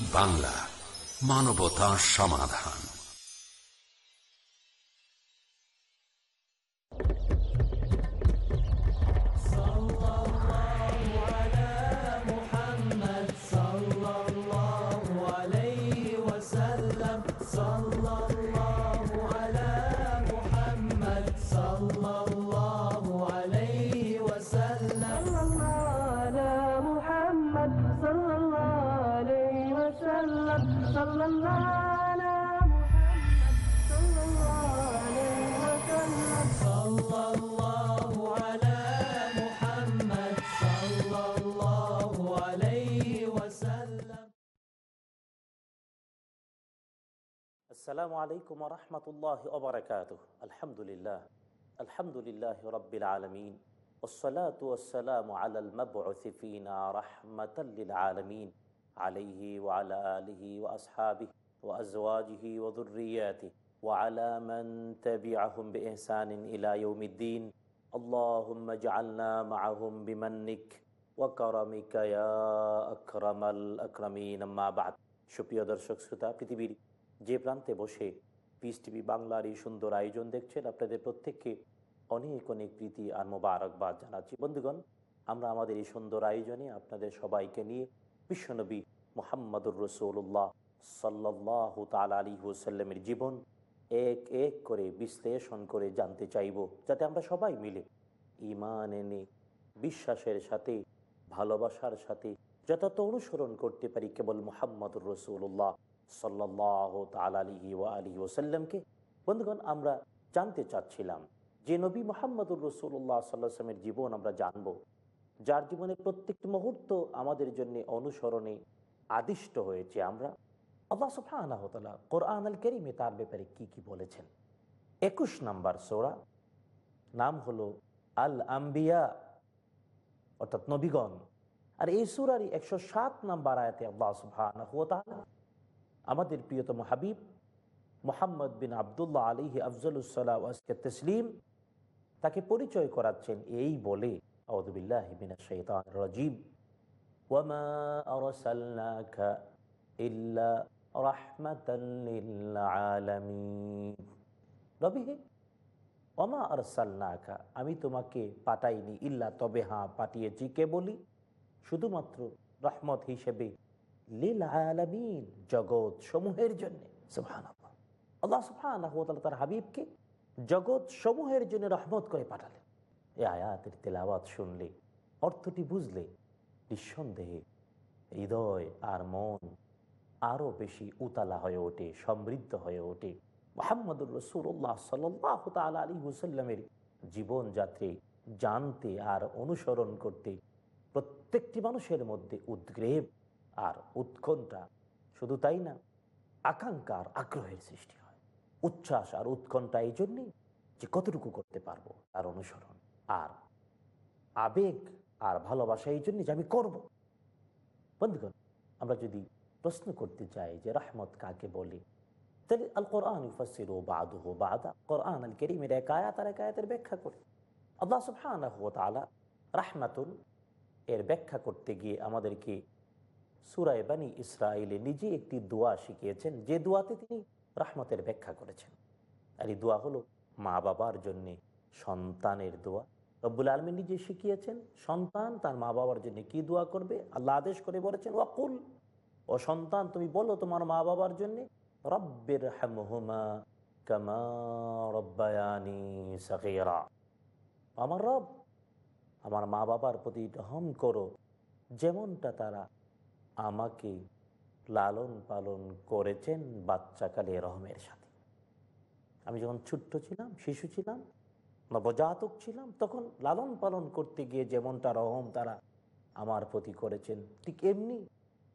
বাংলা মানবতা সমাধান। السلام عليكم ورحمة الله وبركاته الحمد لله الحمد لله رب العالمين والصلاة والسلام على المبعوث فينا رحمة للعالمين عليه وعلى آله وأصحابه وأزواجه وذرياته وعلى من تبعهم بإحسان إلى يوم الدين اللهم اجعلنا معهم بمنك وكرمك يا أكرم الأكرمين أما بعد সুপ্রিয় দর্শক শ্রোতা পৃথিবীর যে প্রান্তে বসে পিস টিভি বাংলার এই সুন্দর আয়োজন দেখছেন আপনাদের প্রত্যেককে অনেক অনেক প্রীতি আর মোবারকবাদ জানাচ্ছি। বন্ধুগণ, আমরা আমাদের এই সুন্দর আয়োজনে আপনাদের সবাইকে নিয়ে বিশ্বনবী মোহাম্মদুর রসৌল্লাহ সাল্লাহ তাল আলী হুসাল্লামের জীবন এক এক করে বিশ্লেষণ করে জানতে চাইব, যাতে আমরা সবাই মিলে ইমান এনে বিশ্বাসের সাথে, ভালোবাসার সাথে যথার্থ অনুসরণ করতে পারি কেবল মোহাম্মদুর রসুল্লাহ সাল্লাহ বন্ধুগণ, আমরা জানতে চাচ্ছিলাম যে নবী মোহাম্মদুর রসুল্লাহ সাল্লাহামের জীবন আমরা জানব, যার জীবনের প্রত্যেকটি মুহূর্ত আমাদের জন্য অনুসরণে আদিষ্ট হয়েছে আমরা। আল্লাহ সুফানাহতালা কোরআন আল করিমে তার ব্যাপারে কি কি বলেছেন? একুশ নাম্বার সোরা, নাম হলো আল আম্বিয়া, অর্থাৎ নবীগণ। আর এই সুরারই একশো সাত নাম্বার আয়াতে আল্লাহ সুবহানাহু আমাদের প্রিয়তম হাবিব মোহাম্মদ বিন আবদুল্লাহ আলিহি আফজলুসাল্লাহ তসলিম তাকে পরিচয় করাচ্ছেন এই বলে হে আমি তোমাকে পাঠাইনি। ইল্লা তবে হ্যাঁ পাঠিয়েছি কে বলি শুধুমাত্র রহমত হিসেবে লীল আলামিন জগৎ সমূহের জন্য আল্লাহ সুবহান তার হাবিবকে জগৎ সমূহের জন্য রহমত করে পাঠালেন। এ আয়াতের তেলাওয়াত শুনলে, অর্থটি বুঝলে, নিঃসন্দেহে হৃদয় আর মন আরও বেশি উতালা হয়ে ওঠে, সমৃদ্ধ হয়ে ওঠে। মোহাম্মদুর রসুল্লাহ সাল্লাহ তাল আলী হুসাল্লামের জীবনযাত্রে জানতে আর অনুসরণ করতে প্রত্যেকটি মানুষের মধ্যে উদ্গ্রেব আর উৎকণ্ঠা শুধু তাই না আকাঙ্ক্ষা আর আগ্রহের সৃষ্টি হয়। উচ্ছ্বাস আর উৎকণ্ঠা এই জন্যে যে কতটুকু করতে পারব তার অনুসরণ। আর আবেগ আর ভালোবাসা এই জন্যে যে আমি করব। বন্ধুগণ, আমরা যদি প্রশ্ন করতে চাই যে রহমত কাকে বলে, তাহলে আল কোরআন ইফাসির ও বাদু। হো বাদা কোরআন আল কেরিমের এক আয়াত আর এক আয়াতের ব্যাখ্যা করে। আল্লাহ সুবহান রাহমাতুল এর ব্যাখ্যা করতে গিয়ে আমাদেরকে সুরায় বানী ইসরায়েলে নিজে একটি দোয়া শিখিয়েছেন, যে দোয়াতে তিনি রাহমতের ব্যাখ্যা করেছেন। আর এই দোয়া হলো মা বাবার জন্যে সন্তানের দোয়া। রব্বুল আলমী নিজে শিখিয়েছেন, সন্তান তার মা বাবার জন্য কি দোয়া করবে? আল্লাহ আদেশ করে বলেছেন, ওয়াকুল, ও সন্তান, তুমি বলো তোমার মা বাবার জন্যে রব্বের হ্যামহুমা কামা আমার রব, আমার মা বাবার প্রতি রহম করো, যেমনটা তারা আমাকে লালন পালন করেছেন বাচ্চাকালে রহমের সাথে। আমি যখন ছোট্ট ছিলাম, শিশু ছিলাম, নবজাতক ছিলাম, তখন লালন পালন করতে গিয়ে যেমনটা রহম তারা আমার প্রতি করেছেন, ঠিক এমনি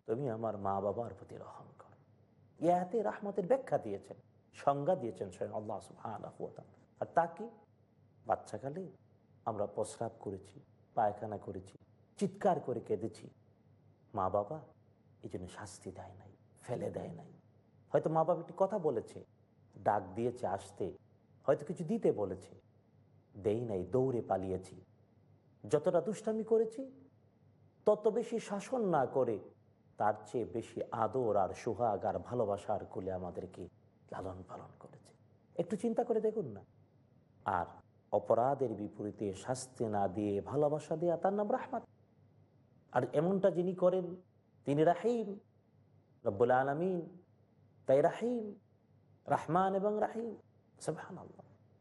তুমি আমার মা বাবার প্রতি রহম করো। ইয়াতে রাহমতের ব্যাখ্যা দিয়েছেন, সংজ্ঞা দিয়েছেন স্বয়ং আল্লাহ সুহান আর তাকে বাচ্চাকালে আমরা প্রস্রাব করেছি, পায়খানা করেছি, চিৎকার করে কেঁদেছি মা বাবা এই জন্য শাস্তি দেয় নাই, ফেলে দেয় নাই। হয়তো মা বাবা একটি কথা বলেছে, ডাক দিয়েছে আসতে, হয়তো কিছু দিতে বলেছে, দেই নাই, দৌড়ে পালিয়েছি। যতটা দুষ্টামি করেছি, তত বেশি শাসন না করে, তার চেয়ে বেশি আদর আর সোহাগ আর ভালোবাসার কুলে আমাদেরকে লালন পালন করেছে। একটু চিন্তা করে দেখুন না। আর অপরাধের বিপরীতে শাস্তি না দিয়ে ভালোবাসা দেয়া তার নাম রাহমাত। আর এমনটা যিনি করেন, তিনি রাহিম, রব্বুল আলমিন। তাই রাহিম, রাহমান এবং রাহিম সুবহান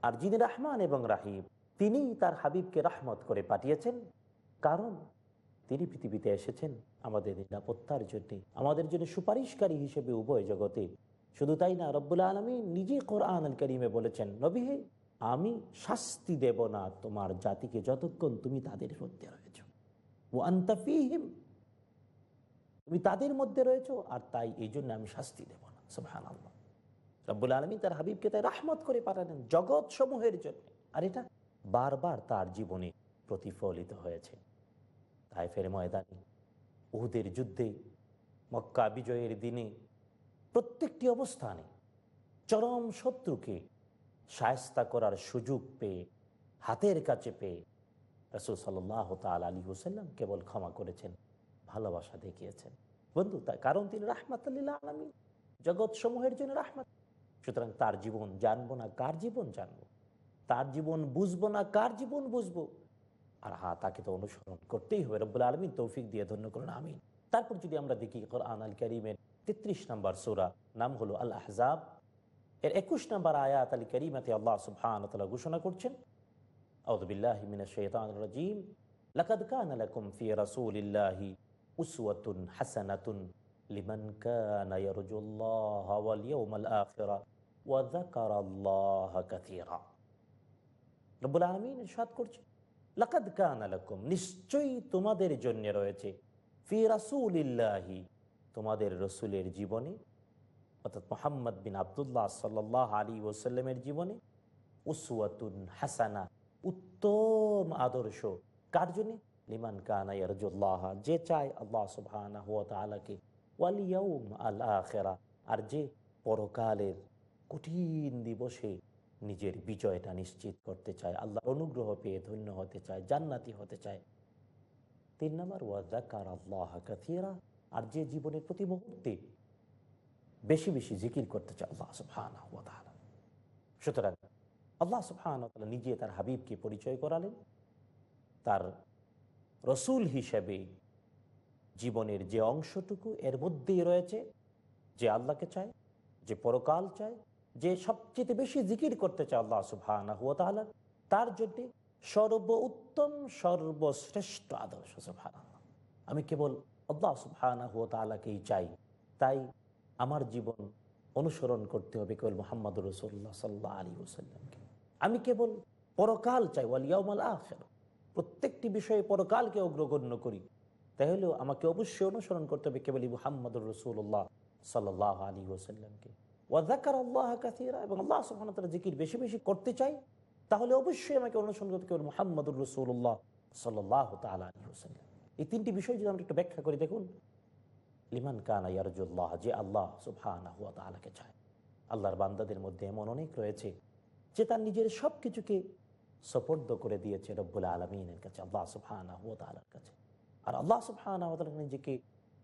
আর যিনি রাহমান এবং রাহিম, তিনি তার হাবিবকে রাহমত করে পাঠিয়েছেন। কারণ তিনি পৃথিবীতে এসেছেন আমাদের নিরাপত্তার জন্য, আমাদের জন্য সুপারিশকারী হিসেবে উভয় জগতে। শুধু তাই না, রব্বুল আলমী নিজে কোরআন আল করিমে বলেছেন, নবীহে, আমি শাস্তি দেব না তোমার জাতিকে যতক্ষণ তুমি তাদের মধ্যে রয়েছ। ও আন্তাফিহিম তুমি তাদের মধ্যে রয়েছ আর তাই এই জন্য আমি শাস্তি দেব না। আল্লাহ রব্বুল আলমী তার হাবিবকে তাই রাহমত করে পাঠালেন জগৎ সমূহের জন্য। আর এটা বারবার তার জীবনে প্রতিফলিত হয়েছে। তাই ফের ময়দানে, উহুদের যুদ্ধে, মক্কা বিজয়ের দিনে, প্রত্যেকটি অবস্থানে চরম শত্রুকে সায়স্তা করার সুযোগ পেয়ে, হাতের কাছে পেয়ে রসুল সাল্লাহ তাল আলী হুসাল্লাম কেবল ক্ষমা করেছেন, ভালোবাসা দেখিয়েছেন। বন্ধু, তার কারণ তিনি রাহমাতাল্লিল্লাহ আলমী জগৎ সমূহের জন্য রাহমাত। সুতরাং তার জীবন জানব না, কার জীবন জানব? তার জীবন বুঝব না, কার জীবন বুঝব? আর হা, তাকে তো অনুসরণ করতেই হবে। রব্বুল আলমিন তৌফিক দিয়ে ধন্য করুন, আমিন। তারপর যদি আমরা দেখি কোরআন আল করিমের তেত্রিশ নম্বর সোরা, নাম হলো আল আহজাব। এর একুশ নম্বর আয়াত আলী করিমাতে আল্লাহ তালা ঘোষণা করছেন আউদুবিল্লাহ মিনা শৈতান রাজিম লাকাদ কান লাকুম ফি রাসূলিল্লাহি উসওয়াতুন হাসানাতুন লিমান কানা ইয়ারজুল্লাহ ওয়াল ইয়াউমাল আখিরা ওয়া যাকারাল্লাহা কাসীরা রব্বুল আলামিন ইরশাদ করছেন লাকাদ কানা লাকুম নিশ্চয়ই তোমাদের জন্য রয়েছে ফি রাসূলিল্লাহি তোমাদের রসুলের জীবনে, অর্থাৎ মোহাম্মদ বিন আবদুল্লাহ সাল্লাহ আলী ওসাল্লামের জীবনে উসওয়াতুন হাসানা উত্তম আদর্শ। কার জন্য? লিমান কানা ইয়ারজুল্লাহ। যে চায় আল্লাহ সুবহানা হুয়া তাআলাকে। ওয়াল ইয়াউম আল আখিরা। আর যে পরকালের কঠিন দিবসে নিজের বিজয়টা নিশ্চিত করতে চায় আল্লাহর অনুগ্রহ পেয়ে ধন্য হতে চায়, জান্নাতি হতে চায়। তিন নম্বর ওয়াজাকার আল্লাহ কাথিরা আর যে জীবনের প্রতি মুহূর্তে বেশি বেশি জিকির করতে চায় আল্লাহ সুবহান সুতরাং আল্লাহ সুবহান নিজে তার হাবিবকে পরিচয় করালেন। তার রসুল হিসেবে জীবনের যে অংশটুকু এর মধ্যেই রয়েছে, যে আল্লাহকে চায়, যে পরকাল চায়, যে সবচেয়ে বেশি জিকির করতে চায় আল্লাহ সুবহান তার জন্যে সর্ব উত্তম সর্বশ্রেষ্ঠ আদর্শ সুবহান আমি কেবল আল্লাহ সুবহানা হুয়া চাই, তাই আমার জীবন অনুসরণ করতে হবে কেবল মোহাম্মদ রসুল্লাহ সাল্লাহ আলী ওসাল্লামকে আমি কেবল পরকাল চাই ওয়ালিয়াউমাল আখের। প্রত্যেকটি বিষয়ে পরকালকে অগ্রগণ্য করি। তাহলেও আমাকে অবশ্যই অনুসরণ করতে হবে কেবল মোহাম্মদুর রসুল্লাহ সাল্লাহ আলী ওসাল্লামকে ওয়াজাকার আল্লাহ কাসিরা, এবং আল্লাহ সুবহান তারা জিকির বেশি বেশি করতে চাই, তাহলে অবশ্যই আমাকে অনুসরণ করতে কেবল মোহাম্মদুর রসুল্লাহ সাল্লাহ তালা আলী ওসাল্লাম এই তিনটি বিষয় যদি আমরা একটু ব্যাখ্যা করি, দেখুন। লিমান কানা ইয়ারজুল্লাহ, যে আল্লাহ সুবহানা চায়। আল্লাহর বান্দাদের মধ্যে এমন অনেক রয়েছে যে তার নিজের সব কিছুকে সপর্দ করে দিয়েছে রব্বুল আলমিনের কাছে, আল্লাহ সুবহানা হুয়া তালার কাছে। আর আল্লাহ সুবহানা হুয়া তালা নিজেকে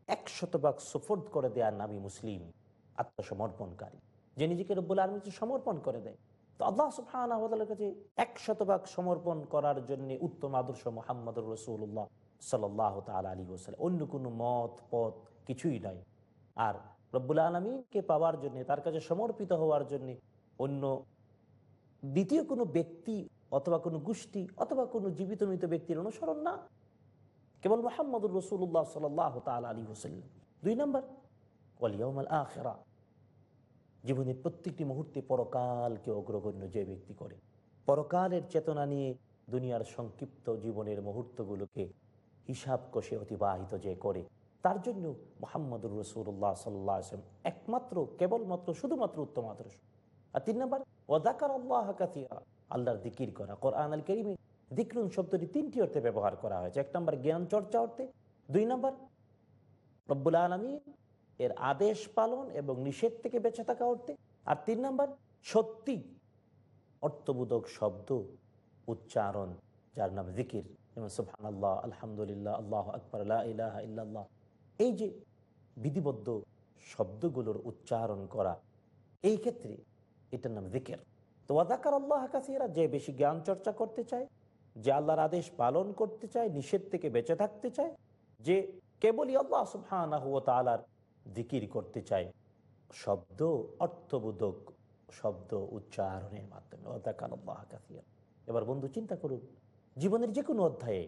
একশতভাগ সফর্দ করে দেওয়ার নামই মুসলিম আত্মসমর্পণকারী। যে নিজেকে রব্বুল আলমীকে সমর্পণ করে দেয়। তো আল্লাহ তালার কাছে একশতভাগ সমর্পণ করার জন্য উত্তম আদর্শ মোহাম্মদুর রসুল্লাহ সাল্লাহ তাল আলী ওসাল অন্য কোনো মত, পথ কিছুই নয় আর রব্বুল আলমিনকে পাওয়ার জন্য, তার কাছে সমর্পিত হওয়ার জন্য অন্য দ্বিতীয় কোনো ব্যক্তি অথবা কোনো গোষ্ঠী অথবা কোনো জীবিত মৃত ব্যক্তির অনুসরণ না। কেবল মোহাম্মদুর রসুল্লাহ সাল্লাহ তাল আলী হোসাল্লাম দুই নম্বর ওয়ালিয়াউমাল আখেরা। জীবনের প্রত্যেকটি মুহূর্তে পরকালকে অগ্রগণ্য যে ব্যক্তি করে, পরকালের চেতনা নিয়ে দুনিয়ার সংক্ষিপ্ত জীবনের মুহূর্তগুলোকে হিসাব কষে অতিবাহিত যে করে, তার জন্য মোহাম্মদুর রসুল্লাহ সাল্লাহ আসলাম একমাত্র, কেবলমাত্র, শুধুমাত্র উত্তম আদর্শ। আর তিন নম্বর ওদাকার আল্লাহ আল্লাহর দিকির করা। কোরআন আল করিমে দিকরুন শব্দটি তিনটি অর্থে ব্যবহার করা হয়েছে। এক নম্বর জ্ঞান চর্চা অর্থে, দুই নম্বর রব্বুল আলমী এর আদেশ পালন এবং নিষেধ থেকে বেঁচে থাকা অর্থে, আর তিন নম্বর সত্যি অর্থবোধক শব্দ উচ্চারণ, যার নাম জিকির। যেমন সুবহান আল্লাহ আলহামদুলিল্লাহ, আল্লাহ আকবর ইলাহা ইল্লাল্লাহ। এই যে বিধিবদ্ধ শব্দগুলোর উচ্চারণ করা, এই ক্ষেত্রে এটার নাম দিকের তো ওয়াদাকার আল্লাহ কাসিরা যে বেশি জ্ঞান চর্চা করতে চায়, যে আল্লাহর আদেশ পালন করতে চায়, নিষেধ থেকে বেঁচে থাকতে চায়, যে কেবলই আল্লাহ সুবহানাহু ওয়া জিকির করতে চায়, শব্দ অর্থবোধক শব্দ উচ্চারণের মাধ্যমে ওয়াদাকার আল্লাহ কাসিরা। এবার বন্ধু, চিন্তা করুন, জীবনের যে কোনো অধ্যায়ে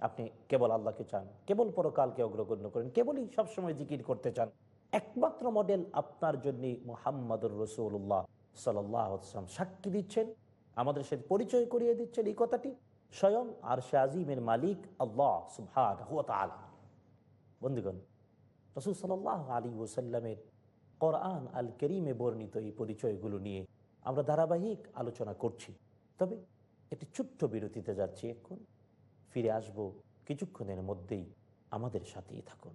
আপনি কেবল আল্লাহকে চান, কেবল পরকালকে অগ্রগণ্য করেন, কেবলই সবসময় জিকির করতে চান, একমাত্র মডেল আপনার জন্য মোহাম্মদুর রসুল্লাহ সাল্লাম সাক্ষী দিচ্ছেন, আমাদের সাথে পরিচয় করিয়ে দিচ্ছেন এই কথাটি। স্বয়ং আর সে আজিমের মালিক আল্লাহ বন্ধুগণ, রসুল সাল্লাহ আলী ওসাল্লামের কোরআন আল করিমে বর্ণিত এই পরিচয়গুলো নিয়ে আমরা ধারাবাহিক আলোচনা করছি। তবে একটি ছোট্ট বিরতিতে যাচ্ছি এখন। ফিরে আসব কিছুক্ষণের মধ্যেই আমাদের সাথেই থাকুন।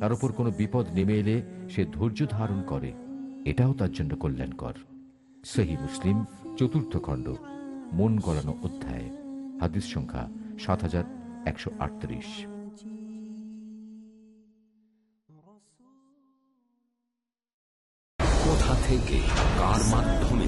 তার উপর কোনো বিপদ নেমে এলে সে ধৈর্য ধারণ করে। এটাও তার জন্য কল্যাণকর। সহি মুসলিম, চতুর্থ খণ্ড, মন গলানো অধ্যায়, হাদিস সংখ্যা সাত হাজার একশো আটত্রিশ। কোথা থেকে কার মাধ্যমে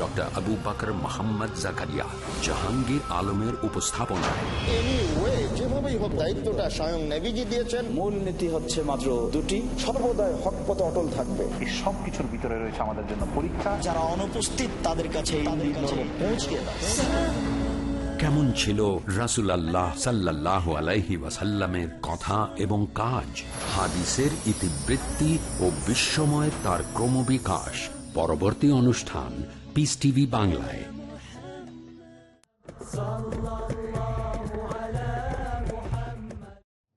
Doctor Abu Bakr Mohammad Zakaria Jahangir আলমের উপস্থাপনায় যেভাবেই হোক দায়িত্বটা স্বয়ং নেভিজি দিয়েছেন। মূল নীতি হচ্ছে মাত্র দুটি। সর্বদাই হক পথে অটল থাকবে। এই সব কিছুর ভিতরে রয়েছে আমাদের জন্য পরীক্ষা। যারা অনুপস্থিত তাদের কাছে কেমন ছিল রাসুল আল্লাহ সাল্লাহ আলাইহি ওয়াসাল্লামের কথা এবং কাজ? হাদিসের ইতিবৃত্তি ও বিশ্বময় তার ক্রমবিকাশ। পরবর্তী অনুষ্ঠান পিস টিভি বাংলায়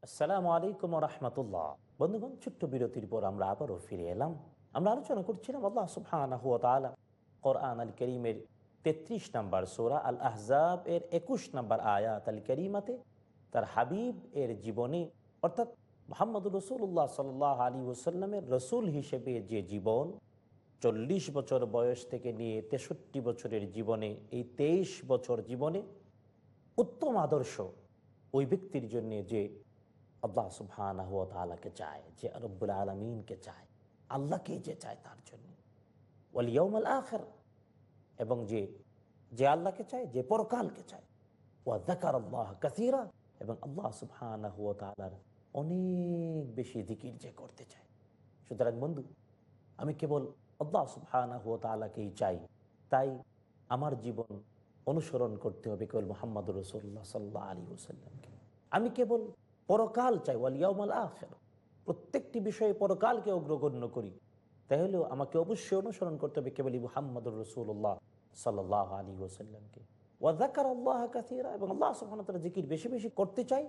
আসসালামু আলাইকুম রহমতুল্লাহ বন্ধুগণ, ছোট্ট বিরতির পর আমরা আবারও ফিরে এলাম। আমরা আলোচনা করছিলাম আল্লাহ কোরআন আল করিমের তেত্রিশ নম্বর সোরা আল আহজাব এর একুশ নম্বর আয়াত আল করিমাতে তার হাবিব এর জীবনে, অর্থাৎ মোহাম্মদ রসুল্লাহ সাল্লাহ আলী ওসাল্লামের রসুল হিসেবে যে জীবন চল্লিশ বছর বয়স থেকে নিয়ে তেষট্টি বছরের জীবনে, এই তেইশ বছর জীবনে উত্তম আদর্শ ওই ব্যক্তির জন্য যে আল্লাহ সুবহানাহু ওয়া তাআলাকে চায়, যে রব্বুল আলমিনকে চায়, আল্লাহকে যে চায় তার জন্য। ওয়ালিয়মাল আখের, এবং যে যে আল্লাহকে চায়, যে পরকালকে চায়। ওয়া জাকার আল্লাহ কাসিরা, এবং আল্লাহ সুবহানাহু ওয়া তাআলার অনেক বেশি দিকির যে করতে চায়। সুতরাং বন্ধু, আমি কেবল আল্লাহ সুবহানাহু ওয়া তাআলাকেই চাই। তাই আমার জীবন অনুসরণ করতে হবে কেবল মোহাম্মদ রসুল্লাহ সাল্লাহ আলী ওসাল্লামকে আমি কেবল পরকাল চাই ওয়ালিয়াউমাল আখের। প্রত্যেকটি বিষয়ে পরকালকে অগ্রগণ্য করি। তাহলেও আমাকে অবশ্যই অনুসরণ করতে হবে কেবল মোহাম্মদুর রসুল্লাহ সাল্লাহ আলী ওসাল্লামকে ওয়াজাকার আল্লাহ কাসিরা, এবং আল্লাহ ওয়া তাআলা জিকির বেশি বেশি করতে চাই,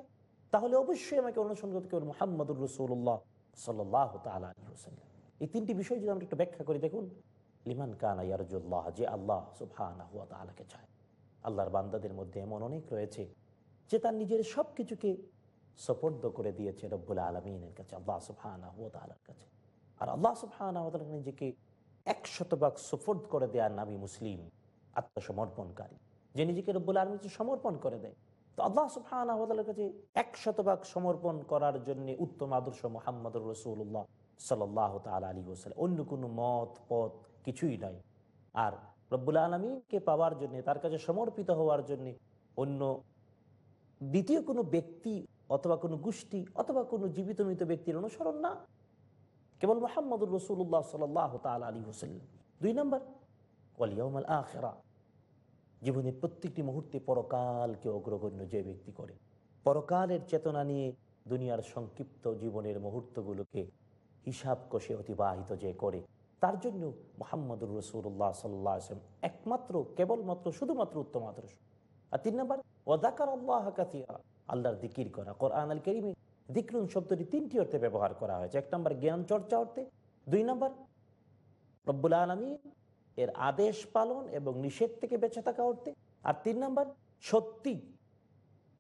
তাহলে অবশ্যই আমাকে অনুসরণ করতে কেবল মোহাম্মদুর রসুল্লাহ সাল্লাহ তালা আলী ওসাল্লাম এই তিনটি বিষয় যদি আমরা একটু ব্যাখ্যা করি, দেখুন, লিমান কানা ইয়ারজুল্লাহ, যে আল্লাহ ওয়া তাআলাকে চায়। আল্লাহর বান্দাদের মধ্যে এমন অনেক রয়েছে যে তার নিজের সব কিছুকে সপর্দ করে দিয়েছে রব্বুল আলমিনের কাছে, আল্লাহ সুফানা তালার কাছে। আর আল্লাহ সুফানা নিজেকে এক একশতভাগ সফর্দ করে দেয়ার নাবি মুসলিম, আত্মসমর্পণকারী। যে নিজেকে রব্বুল আলমী সমর্পণ করে দেয়। তো আল্লাহ সুফানা কাছে এক একশতভাগ সমর্পণ করার জন্য উত্তম আদর্শ মোহাম্মদ রসুল্লাহ সাল্লাহ তাল আলী ওসাল অন্য কোনো মত, পথ কিছুই নয় আর রব্বুল আলমীকে পাওয়ার জন্য, তার কাছে সমর্পিত হওয়ার জন্য অন্য দ্বিতীয় কোনো ব্যক্তি অথবা কোনো গোষ্ঠী অথবা কোনো জীবিত মৃত ব্যক্তির অনুসরণ না। কেবল মোহাম্মদুর রসুল্লাহ সাল্লাহ তাল আলী হোসাল্লাম দুই নম্বর ওয়ালিয়াউমাল আখেরা। জীবনের প্রত্যেকটি মুহূর্তে পরকালকে অগ্রগণ্য যে ব্যক্তি করে। পরকালের চেতনা নিয়ে দুনিয়ার সংক্ষিপ্ত জীবনের মুহূর্তগুলোকে হিসাব কষে অতিবাহিত যে করে। তার জন্য মোহাম্মদুর রসুল্লাহ সাল্লাহ আসলাম একমাত্র, কেবলমাত্র, শুধুমাত্র উত্তম আদর্শ। আর তিন নম্বর ওদাকার আল্লাহ কাতিয়া আল্লাহর দিকির করা। কোরআন আল করিমে দিকরুন শব্দটি তিনটি অর্থে ব্যবহার করা হয়েছে। এক নম্বর, জ্ঞান চর্চা অর্থে। দুই নম্বর, রব্বুল আলমী এর আদেশ পালন এবং নিষেধ থেকে বেঁচে থাকা অর্থে। আর তিন নম্বর, সত্যি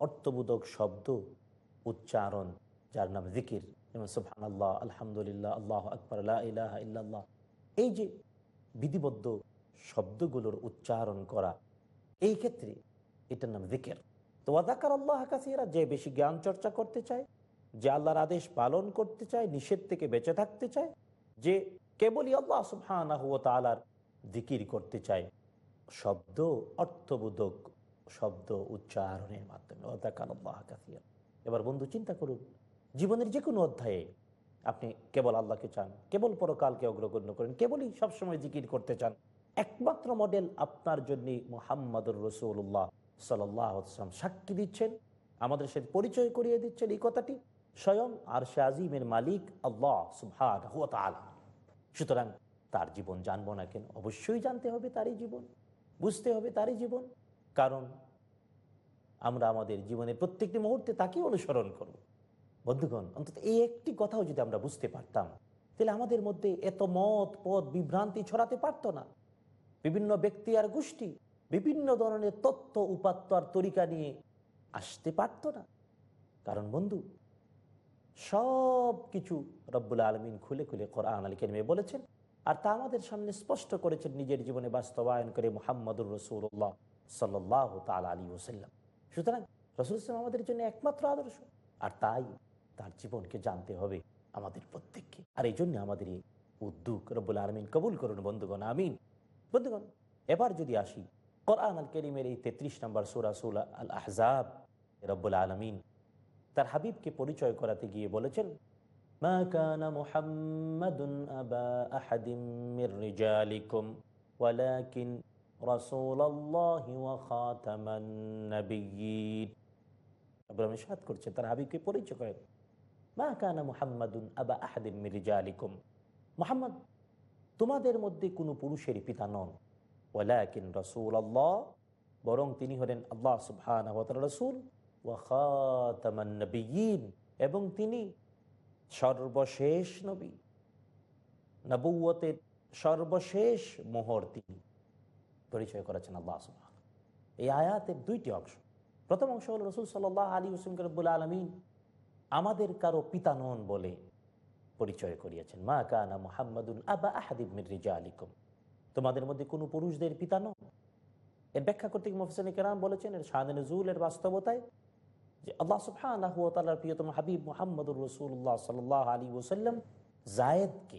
অর্থবোধক শব্দ উচ্চারণ, যার নাম জিকির। যেমন আল্লাহ আলহামদুলিল্লাহ, আল্লাহ আকবর ইলাহা ইল্লাল্লাহ। এই যে বিধিবদ্ধ শব্দগুলোর উচ্চারণ করা, এই ক্ষেত্রে এটার নাম জিকের। তো ওয়াদাকার আল্লাহ কাসিরা, যে বেশি জ্ঞান চর্চা করতে চায়, যে আল্লাহর আদেশ পালন করতে চায়, নিষেধ থেকে বেঁচে থাকতে চায়, যে কেবলই আল্লাহ সুবহানাহু ওয়া তাআলার জিকির করতে চায়, শব্দ অর্থবোধক শব্দ উচ্চারণের মাধ্যমে। ওয়াদাকার আল্লাহ কাসিরা। এবার বন্ধু, চিন্তা করুন জীবনের যে কোনো অধ্যায়ে আপনি কেবল আল্লাহকে চান, কেবল পরকালকে অগ্রগণ্য করেন, কেবলই সবসময় জিকির করতে চান, একমাত্র মডেল আপনার জন্য মোহাম্মদুর রসুল্লাহ সাল্লাম সাক্ষী দিচ্ছেন, আমাদের সাথে পরিচয় করিয়ে দিচ্ছেন এই কথাটি, স্বয়ং আর সে আজিমের মালিক আল্লাহ সুতরাং তার জীবন জানব না কেন? অবশ্যই জানতে হবে তারই জীবন, বুঝতে হবে তারই জীবন, কারণ আমরা আমাদের জীবনের প্রত্যেকটি মুহূর্তে তাকে অনুসরণ করব। বন্ধুগণ, অন্তত এই একটি কথাও যদি আমরা বুঝতে পারতাম, তাহলে আমাদের মধ্যে এত মত, পদ, বিভ্রান্তি ছড়াতে পারত না। বিভিন্ন ব্যক্তি আর গোষ্ঠী, বিভিন্ন ধরনের তথ্য উপাত্ত আর তরিকা নিয়ে আসতে পারত না। কারণ বন্ধু, সব কিছু রব্বুল আলমিন খুলে খুলে কোরআন আলী কেরমে বলেছেন, আর তা আমাদের সামনে স্পষ্ট করেছেন নিজের জীবনে বাস্তবায়ন করে মোহাম্মদুর রসুল্লাহ সাল্লাহ তাল আলী ওসাল্লাম সুতরাং রসুল ইসলাম আমাদের জন্য একমাত্র আদর্শ, আর তাই তার জীবনকে জানতে হবে আমাদের প্রত্যেককে। আর এই জন্য আমাদের এই উদ্যোগ রব্বুল আলমিন কবুল করুন বন্ধুগণ, আমিন। বন্ধুগণ, এবার যদি আসি, কোরআন আল করিমের এই তেত্রিশ নম্বর সুরা সুলা আল আহজাব, রব্বুল আলমিন তার হাবিবকে পরিচয় করাতে গিয়ে বলেছেন, মা কানা আবা আহাদিম তার হাবিবকে পরিচয় করেন। মা কানা আবা আহাদিম মির রিজালিকুম। মুহাম্মদ, তোমাদের মধ্যে কোনো পুরুষের পিতা নন। ওয়ালাকিন রসুল আল্লাহ বরং তিনি হলেন আল্লাহ সুবহান রসুল ওয়াখাতামান্নবীন এবং তিনি সর্বশেষ নবী। নবুয়তের সর্বশেষ মোহর তিনি। পরিচয় করেছেন আল্লাহ এই আয়াতের দুইটি অংশ। প্রথম অংশ হল রসুল সাল্লাহ আলী হুসিম রব্বুল আলমিন আমাদের কারও পিতা নন বলে পরিচয় করিয়েছেন। মা কানা মোহাম্মদুল আবা আহাদিব মির্জা আলিকুম তোমাদের মধ্যে কোনো পুরুষদের পিতা নন? এর ব্যাখ্যা করতে মোহসেন কেরাম বলেছেন, এর শাহাদ নজুলের বাস্তবতায় যে আল্লাহ সুফানাহ তাল্লার প্রিয়তম হাবিব মোহাম্মদুর রসুল্লাহ সাল আলী ওসাল্লাম জায়েদকে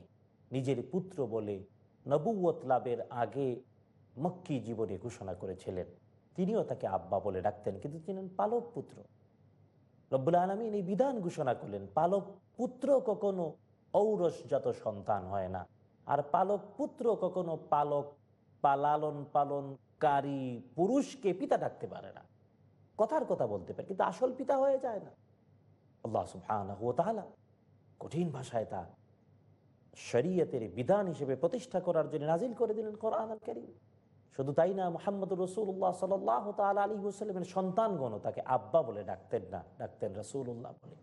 নিজের পুত্র বলে নবুয়ত লাভের আগে মক্কি জীবনে ঘোষণা করেছিলেন। তিনিও তাকে আব্বা বলে ডাকতেন, কিন্তু তিনি পালক পুত্র। রব্বুল আলমিন এই বিধান ঘোষণা করলেন, পালক পুত্র কখনো ঔরসজাত সন্তান হয় না। আর পালক পুত্র কখনো পালক পালালন পালনকারী পুরুষকে পিতা ডাকতে পারে না। কথার কথা বলতে পারে, কিন্তু আসল পিতা হয়ে যায় না। আল্লাহ কঠিন ভাষায় তা শরীয়তের বিধান হিসেবে প্রতিষ্ঠা করার জন্য নাজিল করে দিলেন কোরআন আল করিম। শুধু তাই না মোহাম্মদ রসুল্লাহ সাল্লাহ তাল আলী হুসাল্লামের সন্তানগণ তাকে আব্বা বলে ডাকতেন না, ডাকতেন রসুল্লাহ বলে।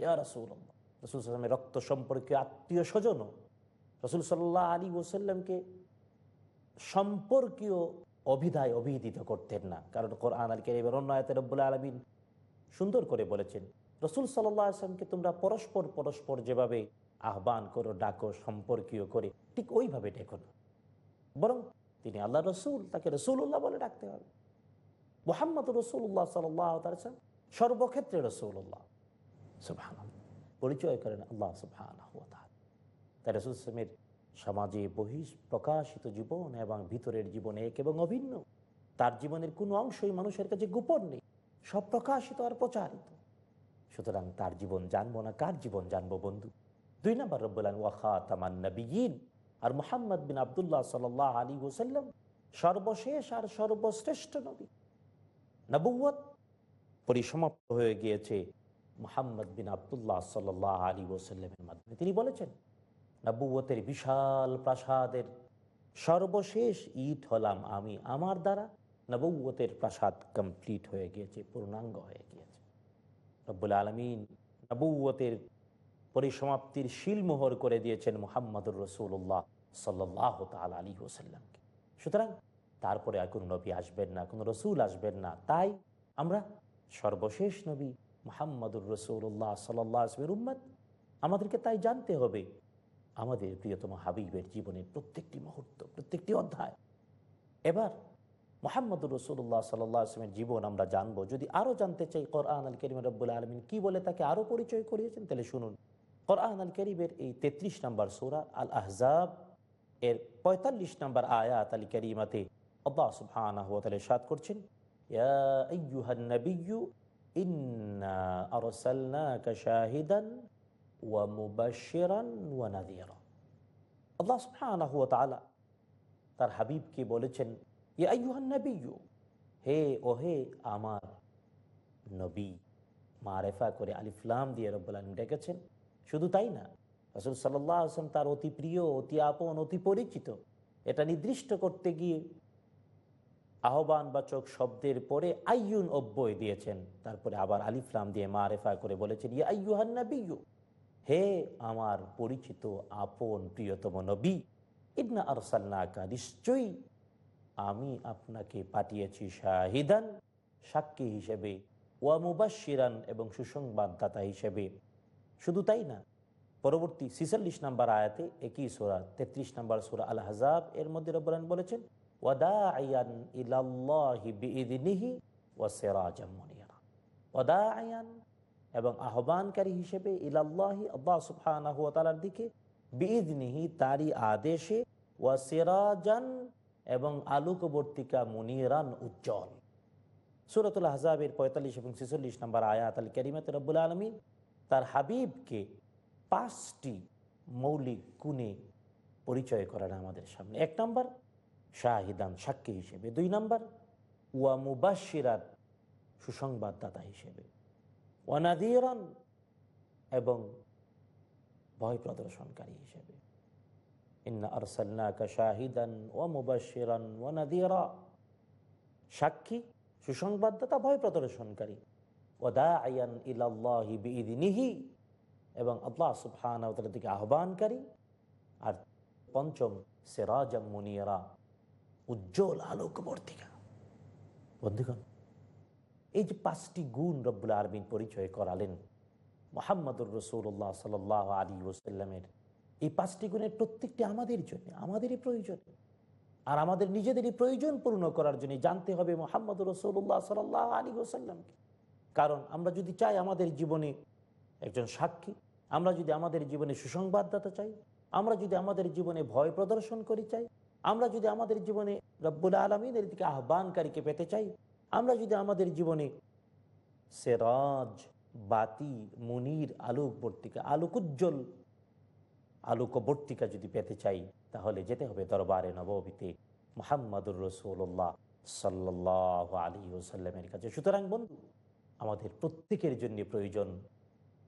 ইয়া রসুল্লাহ রসুল সাল্লামের রক্ত সম্পর্কে আত্মীয় স্বজনও রসুল সাল্লাহ আলী ওসাল্লামকে সম্পর্কীয় অভিধায় অভিহিত করতেন না। কারণ কোরআন আল কেরিমের অন্য রব্বুল আলমিন সুন্দর করে বলেছেন, রসুল সাল্লাহ আসলামকে তোমরা পরস্পর পরস্পর যেভাবে আহ্বান করো, ডাকো, সম্পর্কীয় করে, ঠিক ওইভাবে ডেকো না। বরং তিনি আল্লাহ রসুল, তাকে রসুল্লাহ বলে ডাকতে হবে। মোহাম্মদ রসুল্লাহ সাল্লাম সর্বক্ষেত্রে রসুল্লাহ সুবহান পরিচয় করেন আল্লাহ সুবহান তাই রসুল ইসলামের সমাজে বহিষ প্রকাশিত জীবন এবং ভিতরের জীবন এক এবং অভিন্ন। তার জীবনের কোনো অংশই মানুষের কাছে গোপন নেই, সব প্রকাশিত আর প্রচারিত। সুতরাং তার জীবন জানব না, কার জীবন জানব বন্ধু? দুই নম্বর রব্বুল্লান ওয়াখা তামান নবীন আর মোহাম্মদ বিন আবদুল্লাহ সাল আলী ওসাল্লাম সর্বশেষ আর সর্বশ্রেষ্ঠ নবী। নবুয়ত পরিসমাপ্ত হয়ে গিয়েছে মোহাম্মদ বিন আবদুল্লাহ সাল আলী ওসাল্লামের মাধ্যমে। তিনি বলেছেন নবুয়তের বিশাল প্রাসাদের সর্বশেষ ইট হলাম আমি, আমার দ্বারা নবুয়তের প্রাসাদ কমপ্লিট হয়ে গিয়েছে, পূর্ণাঙ্গ হয়ে গিয়েছে। রব্বুল আলমিন নবুয়তের পরিসমাপ্তির শিলমোহর করে দিয়েছেন মোহাম্মদুর রসুল্লাহ সাল্লাহ তাল আলী ওসাল্লামকে সুতরাং তারপরে আর কোনো নবী আসবেন না, কোনো রসুল আসবেন না। তাই আমরা সর্বশেষ নবী মোহাম্মদুর রসুল্লাহ সাল্লাহ আসমের উম্মদ আমাদেরকে তাই জানতে হবে, আমাদের প্রিয়তম হাবিবের জীবনের প্রত্যেকটি মুহূর্ত, প্রত্যেকটি অধ্যায়। এবার মোহাম্মদুর রসুল্লাহ সাল্লাহ আসলামের জীবন আমরা জানব। যদি আরও জানতে চাই, কোরআন আল করিম রব্বুল আলমিন কি বলে তাকে আরও পরিচয় করিয়েছেন, তাহলে শুনুন। কোরআন আল করিমের এই তেত্রিশ নম্বর সোরা আল আহজাব এর পঁয়তাল্লিশ নম্বর আয়াত আলী করিমাতে আল্লাহ সুবহানাহ ওয়া তাআলা ইরশাদ করছেন ইয়া আইয়ুহান নাবিয়্যু ইন্না আরসালনাকা শাহিদান ওয়া মুবাশশিরান ওয়া নাযীরা আল্লাহ সুবহানাহু ওয়া তাআলা তার হাবিবকে বলেছেন ইয়া আইয়ুহান নাবিয়্যু হে ও হে আমার নবী মারেফা করে আলিফলাম দিয়ে রব্বুল আলম ডেকেছেন শুধু তাই না, রসুল সাল্লাহ আসলাম তার অতি প্রিয়, অতি আপন, অতি পরিচিত, এটা নির্দিষ্ট করতে গিয়ে আহ্বানবাচক শব্দের পরে আইয়ুন অব্যয় দিয়েছেন। তারপরে আবার আলিফলাম দিয়ে মারেফা করে বলেছেন, ইয়া আইয়ুহান নাবিয়্যু, হে আমার পরিচিত, আপন, প্রিয়তম নবী ইবনা আরসাল্লাকা নিশ্চয়ই আমি আপনাকে পাঠিয়েছি শাহিদান, সাক্ষী হিসেবে, ওয়া মুবাশিরান এবং সুসংবাদদাতা হিসেবে। শুধু তাই না, পরবর্তী ছিচল্লিশ নাম্বার আয়াতে একই সোরা, তেত্রিশ নাম্বার সোরা আল হাজাব এর মধ্যে রব্বান বলেছেন ওয়াদা আয়ান ইলাল্লাহি বিইদনিহি ওয়া ওয়াদা আয়ান এবং আহ্বানকারী হিসেবে ইলাল্লাহি, আল্লাহ সুবহানাহু ওয়া তাআলার দিকে বিইদনিহি, তারই আদেশে, ওয়া সিরাজান এবং আলোকবর্তিকা মুনিরান উজ্জ্বল। সুরতুল হাজাবের পঁয়তাল্লিশ এবং ছেচল্লিশ নম্বর আয়াত আল করিমাত রব্বুল আলমী তার হাবিবকে পাঁচটি মৌলিক গুণে পরিচয় করেন আমাদের সামনে। এক নম্বর, শাহিদান সাক্ষী হিসেবে। দুই নম্বর, ওয়া মুবাসিরাত সুসংবাদদাতা হিসেবে। ওয়ানাদিরান এবং ভয় প্রদর্শনকারী হিসেবে। শাহিদান সাক্ষী, সুসংবাদদাতা, ভয় প্রদর্শনকারী। এবং আল্লাহ তাআলা দিকে আহ্বানকারী। আর পঞ্চম সিরাজাম মুনিরা, উজ্জ্বল আলোকবর্তিকা। বন্ধুগণ, এই যে পাঁচটি গুণ রব্বুল আলমিন পরিচয় করালেন মোহাম্মদুর রসুল্লাহ সাল আলী ওসাল্লামের এই পাঁচটি গুণের প্রত্যেকটি আমাদের জন্য, আমাদেরই প্রয়োজন। আর আমাদের নিজেদেরই প্রয়োজন পূর্ণ করার জন্য জানতে হবে মোহাম্মদ রসুল্লাহ সাল আলী ওসাল্লামকে কারণ আমরা যদি চাই আমাদের জীবনে একজন সাক্ষী, আমরা যদি আমাদের জীবনে সুসংবাদদাতা চাই, আমরা যদি আমাদের জীবনে ভয় প্রদর্শন করি চাই, আমরা যদি আমাদের জীবনে রব্বুল আলমিনের দিকে আহ্বানকারীকে পেতে চাই, আমরা যদি আমাদের জীবনে সেরাজ, বাতি, মুনির, আলোকবর্তিকা, আলোকোজ্জ্বল, আলোকবর্তিকা যদি পেতে চাই, তাহলে যেতে হবে দরবারে নবীতে মোহাম্মদুর রসুল্লাহ সাল্লাহ আলী ওসাল্লামের কাছে। সুতরাং বন্ধু আমাদের প্রত্যেকের জন্য প্রয়োজন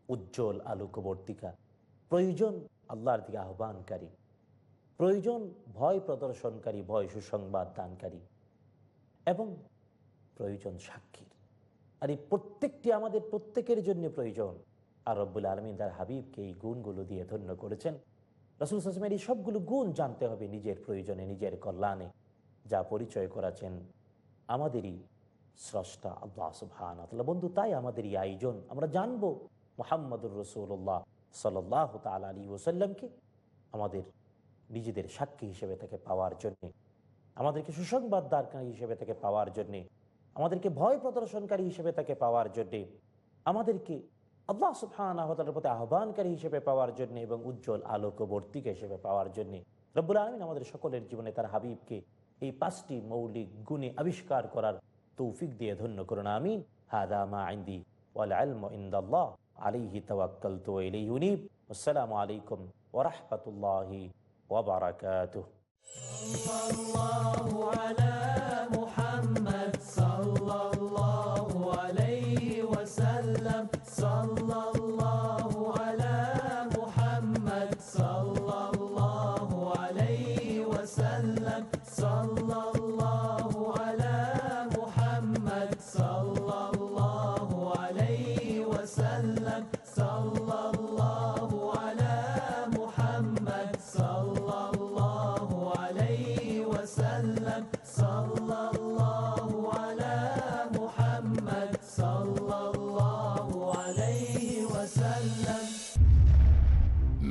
উজ্জ্বল আলোকবর্তিকা প্রয়োজন আল্লাহর দিকে আহ্বানকারী। প্রয়োজন ভয় প্রদর্শনকারী, ভয় সুসংবাদ দানকারী। এবং প্রয়োজন সাক্ষীর। আর এই প্রত্যেকটি আমাদের প্রত্যেকের জন্য প্রয়োজন। আর রব্বুল আলমিন তার হাবিবকে এই গুণগুলো দিয়ে ধন্য করেছেন। রসুল হাসমের এই সবগুলো গুণ জানতে হবে নিজের প্রয়োজনে, নিজের কল্যাণে। যা পরিচয় করাছেন আমাদেরই স্রষ্টা, আল্লাহ সুবহান বন্ধু, তাই আমাদের এই আয়োজন। আমরা জানব মোহাম্মদুর রসুল্লাহ সাল্লাহ তাল আলী ওসাল্লামকে আমাদের নিজেদের সাক্ষী হিসেবে তাকে পাওয়ার জন্যে, আমাদেরকে সুসংবাদ দারকারী হিসেবে তাকে পাওয়ার জন্যে, আমাদেরকে ভয় প্রদর্শনকারী হিসেবে তাকে পাওয়ার জন্যে, আমাদেরকে আল্লাহ সুবহান আহতালের প্রতি আহ্বানকারী হিসেবে পাওয়ার জন্য এবং উজ্জ্বল আলোকবর্তিকা হিসেবে পাওয়ার জন্যে, রব্বুল আলমিন আমাদের সকলের জীবনে তার হাবিবকে এই পাঁচটি মৌলিক গুণে আবিষ্কার করার তৌফিক দিয়ে ধন্য করুন, আমিন। হাদা মা আইন্দি ওয়াল আলম ইন্দাল্লাহ। আলিহি তাওয়াক্কালতু ইলাইহি উনীব। আসসালামু আলাইকুম ওয়া রাহমাতুল্লাহি ওয়া বারাকাতুহু।